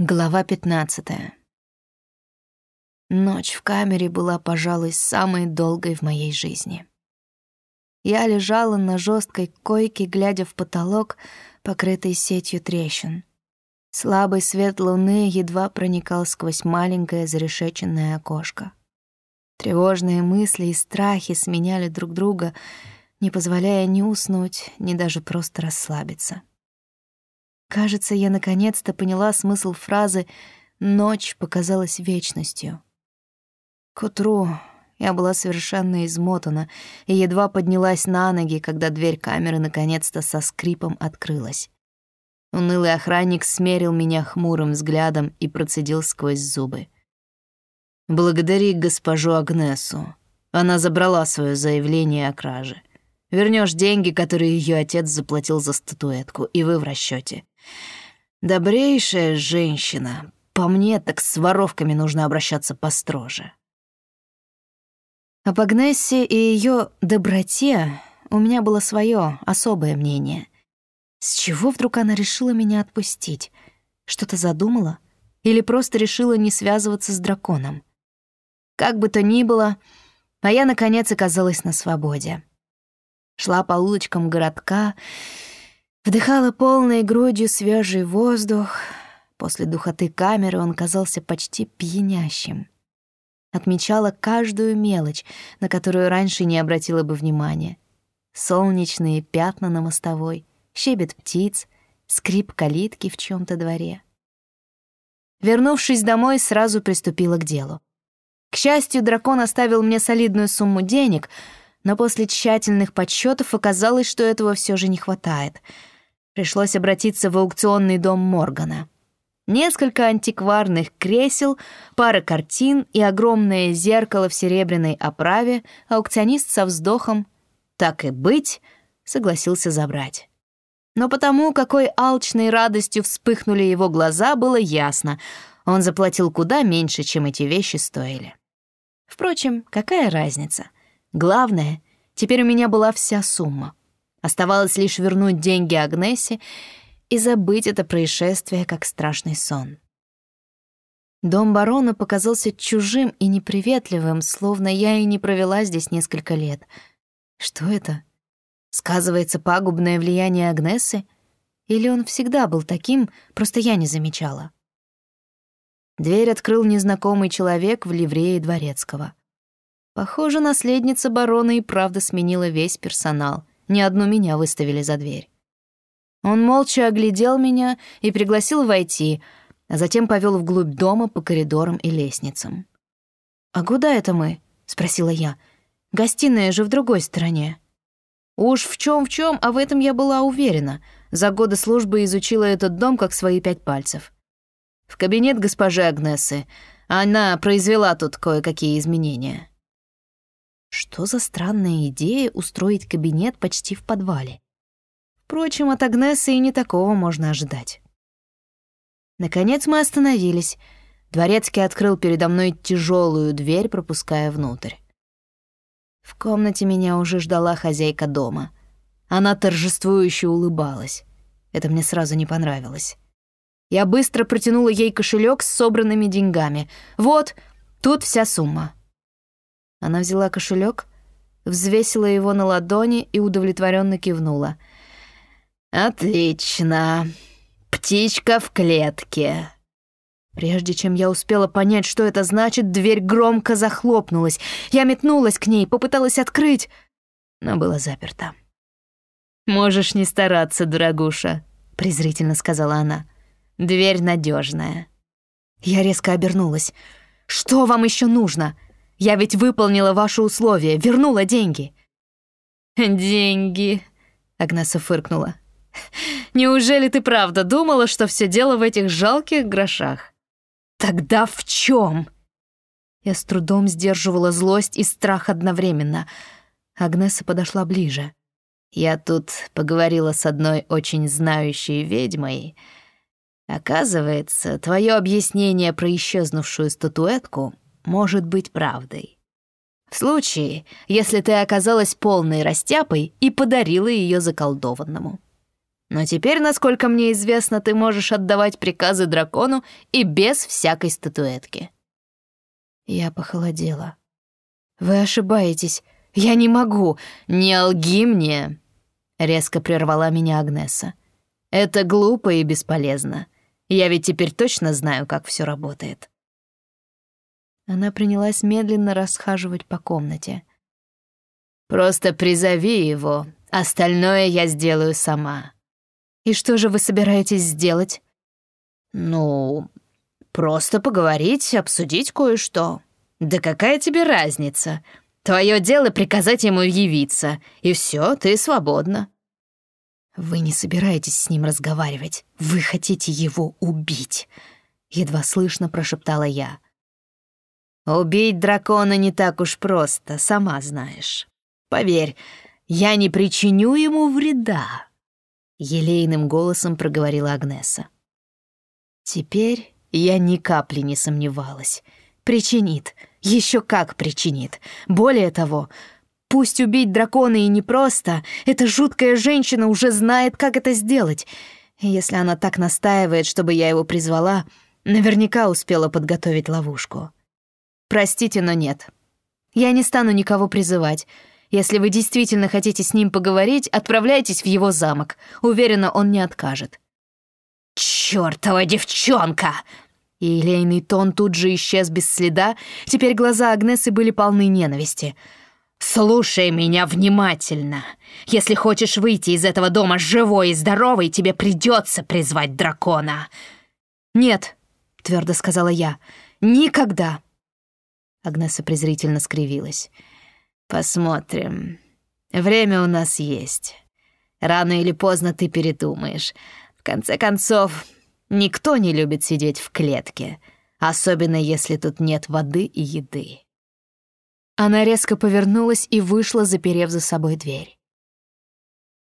Глава 15. Ночь в камере была, пожалуй, самой долгой в моей жизни. Я лежала на жесткой койке, глядя в потолок, покрытый сетью трещин. Слабый свет луны едва проникал сквозь маленькое зарешеченное окошко. Тревожные мысли и страхи сменяли друг друга, не позволяя ни уснуть, ни даже просто расслабиться. Кажется, я наконец-то поняла смысл фразы «ночь показалась вечностью». К утру я была совершенно измотана и едва поднялась на ноги, когда дверь камеры наконец-то со скрипом открылась. Унылый охранник смерил меня хмурым взглядом и процедил сквозь зубы. «Благодари госпожу Агнесу. Она забрала свое заявление о краже. Вернешь деньги, которые ее отец заплатил за статуэтку, и вы в расчете. Добрейшая женщина. По мне, так с воровками нужно обращаться построже. Об Агнессе и ее доброте у меня было свое особое мнение. С чего вдруг она решила меня отпустить? Что-то задумала? Или просто решила не связываться с драконом? Как бы то ни было, а я, наконец, оказалась на свободе. Шла по улочкам городка, вдыхала полной грудью свежий воздух. После духоты камеры он казался почти пьянящим. Отмечала каждую мелочь, на которую раньше не обратила бы внимания. Солнечные пятна на мостовой, щебет птиц, скрип калитки в чем то дворе. Вернувшись домой, сразу приступила к делу. К счастью, дракон оставил мне солидную сумму денег — но после тщательных подсчетов оказалось, что этого все же не хватает. Пришлось обратиться в аукционный дом Моргана. Несколько антикварных кресел, пара картин и огромное зеркало в серебряной оправе аукционист со вздохом «так и быть» согласился забрать. Но потому, какой алчной радостью вспыхнули его глаза, было ясно. Он заплатил куда меньше, чем эти вещи стоили. Впрочем, какая разница? Главное, теперь у меня была вся сумма. Оставалось лишь вернуть деньги Агнесе и забыть это происшествие как страшный сон. Дом барона показался чужим и неприветливым, словно я и не провела здесь несколько лет. Что это? Сказывается пагубное влияние Агнесы? Или он всегда был таким, просто я не замечала? Дверь открыл незнакомый человек в ливрее дворецкого. Похоже, наследница барона и правда сменила весь персонал. Ни одну меня выставили за дверь. Он молча оглядел меня и пригласил войти, а затем повел вглубь дома по коридорам и лестницам. «А куда это мы?» — спросила я. «Гостиная же в другой стороне». Уж в чем в чем, а в этом я была уверена. За годы службы изучила этот дом как свои пять пальцев. В кабинет госпожи Агнесы. Она произвела тут кое-какие изменения. Что за странная идея устроить кабинет почти в подвале? Впрочем, от Агнесы и не такого можно ожидать. Наконец мы остановились. Дворецкий открыл передо мной тяжелую дверь, пропуская внутрь. В комнате меня уже ждала хозяйка дома. Она торжествующе улыбалась. Это мне сразу не понравилось. Я быстро протянула ей кошелек с собранными деньгами. «Вот, тут вся сумма». Она взяла кошелек, взвесила его на ладони и удовлетворенно кивнула. «Отлично. Птичка в клетке». Прежде чем я успела понять, что это значит, дверь громко захлопнулась. Я метнулась к ней, попыталась открыть, но было заперто. «Можешь не стараться, дорогуша», — презрительно сказала она. «Дверь надежная. Я резко обернулась. «Что вам еще нужно?» Я ведь выполнила ваши условия, вернула деньги». «Деньги», — Агнеса фыркнула. «Неужели ты правда думала, что все дело в этих жалких грошах?» «Тогда в чем? Я с трудом сдерживала злость и страх одновременно. Агнеса подошла ближе. «Я тут поговорила с одной очень знающей ведьмой. Оказывается, твое объяснение про исчезнувшую статуэтку может быть правдой. В случае, если ты оказалась полной растяпой и подарила ее заколдованному. Но теперь, насколько мне известно, ты можешь отдавать приказы дракону и без всякой статуэтки». Я похолодела. «Вы ошибаетесь. Я не могу. Не лги мне!» Резко прервала меня Агнеса. «Это глупо и бесполезно. Я ведь теперь точно знаю, как все работает». Она принялась медленно расхаживать по комнате. «Просто призови его. Остальное я сделаю сама». «И что же вы собираетесь сделать?» «Ну, просто поговорить, обсудить кое-что». «Да какая тебе разница? Твое дело приказать ему явиться, и все, ты свободна». «Вы не собираетесь с ним разговаривать. Вы хотите его убить», — едва слышно прошептала я. «Убить дракона не так уж просто, сама знаешь. Поверь, я не причиню ему вреда», — елейным голосом проговорила Агнеса. Теперь я ни капли не сомневалась. Причинит, еще как причинит. Более того, пусть убить дракона и непросто, эта жуткая женщина уже знает, как это сделать. Если она так настаивает, чтобы я его призвала, наверняка успела подготовить ловушку. Простите, но нет. Я не стану никого призывать. Если вы действительно хотите с ним поговорить, отправляйтесь в его замок. Уверена, он не откажет. «Чёртова девчонка!» И елейный тон тут же исчез без следа, теперь глаза Агнесы были полны ненависти. «Слушай меня внимательно. Если хочешь выйти из этого дома живой и здоровой, тебе придется призвать дракона». «Нет», — твердо сказала я, — «никогда». Агнеса презрительно скривилась. «Посмотрим. Время у нас есть. Рано или поздно ты передумаешь. В конце концов, Никто не любит сидеть в клетке, особенно если тут нет воды и еды. Она резко повернулась и вышла, заперев за собой дверь.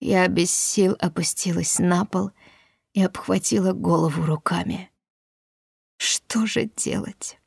Я без сил опустилась на пол и обхватила голову руками. Что же делать?